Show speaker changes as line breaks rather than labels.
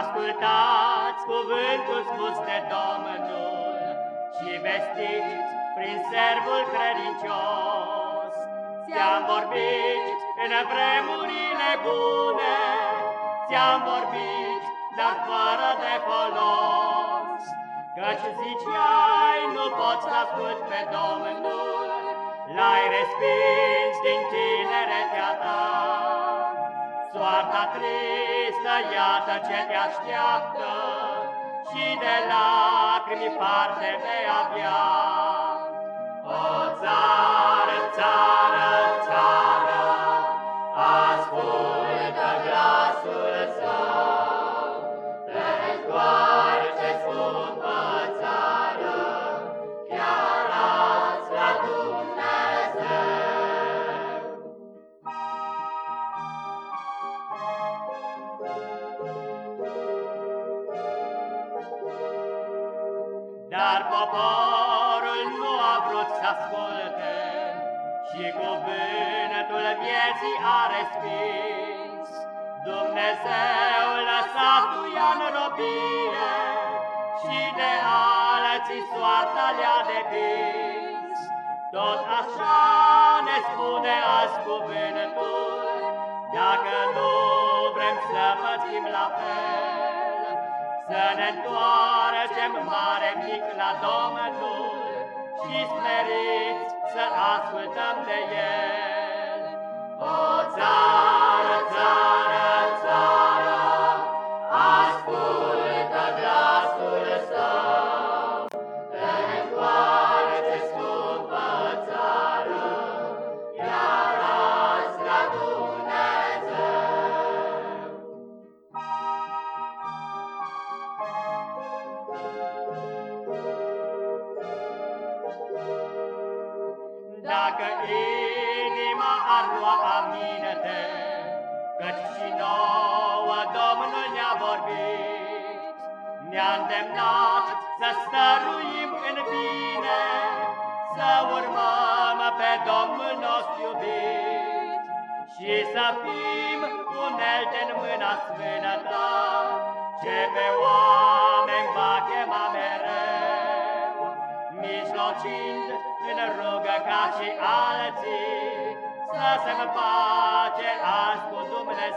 Ascultați cuvântul spus de Domnul și vestit prin servul credincios. Ți-am vorbit în vremurile bune, ți-am vorbit, dar fără de folos. Căci ziceai, nu poți să ascult pe Domnul, l-ai respins din tineretea ta. Soarta tristă, iată ce te așteaptă, și de lacrimi parte vei avea. Dar poporul nu a vrut să asculte Și cuvântul vieții a respins. Dumnezeu lăsat-o în robie Și de alții soarta le-a depins. Tot așa ne spune azi cuvântul, Dacă nu vrem să pățim la fel, Să ne întoarcem mare mic la Domnul Și smeriți să ascultăm de El. Dacă inima ar lua aminte, Căci și nouă Domnul ne-a vorbit, Ne-a îndemnat să stăruim în bine, Să urmăm pe Domnul nostru iubit, Și să fim unelte în mâna sfână ta, Ce pe oameni Mijlocind în rugă ca și alții, Să se pace azi cu Dumnezeu.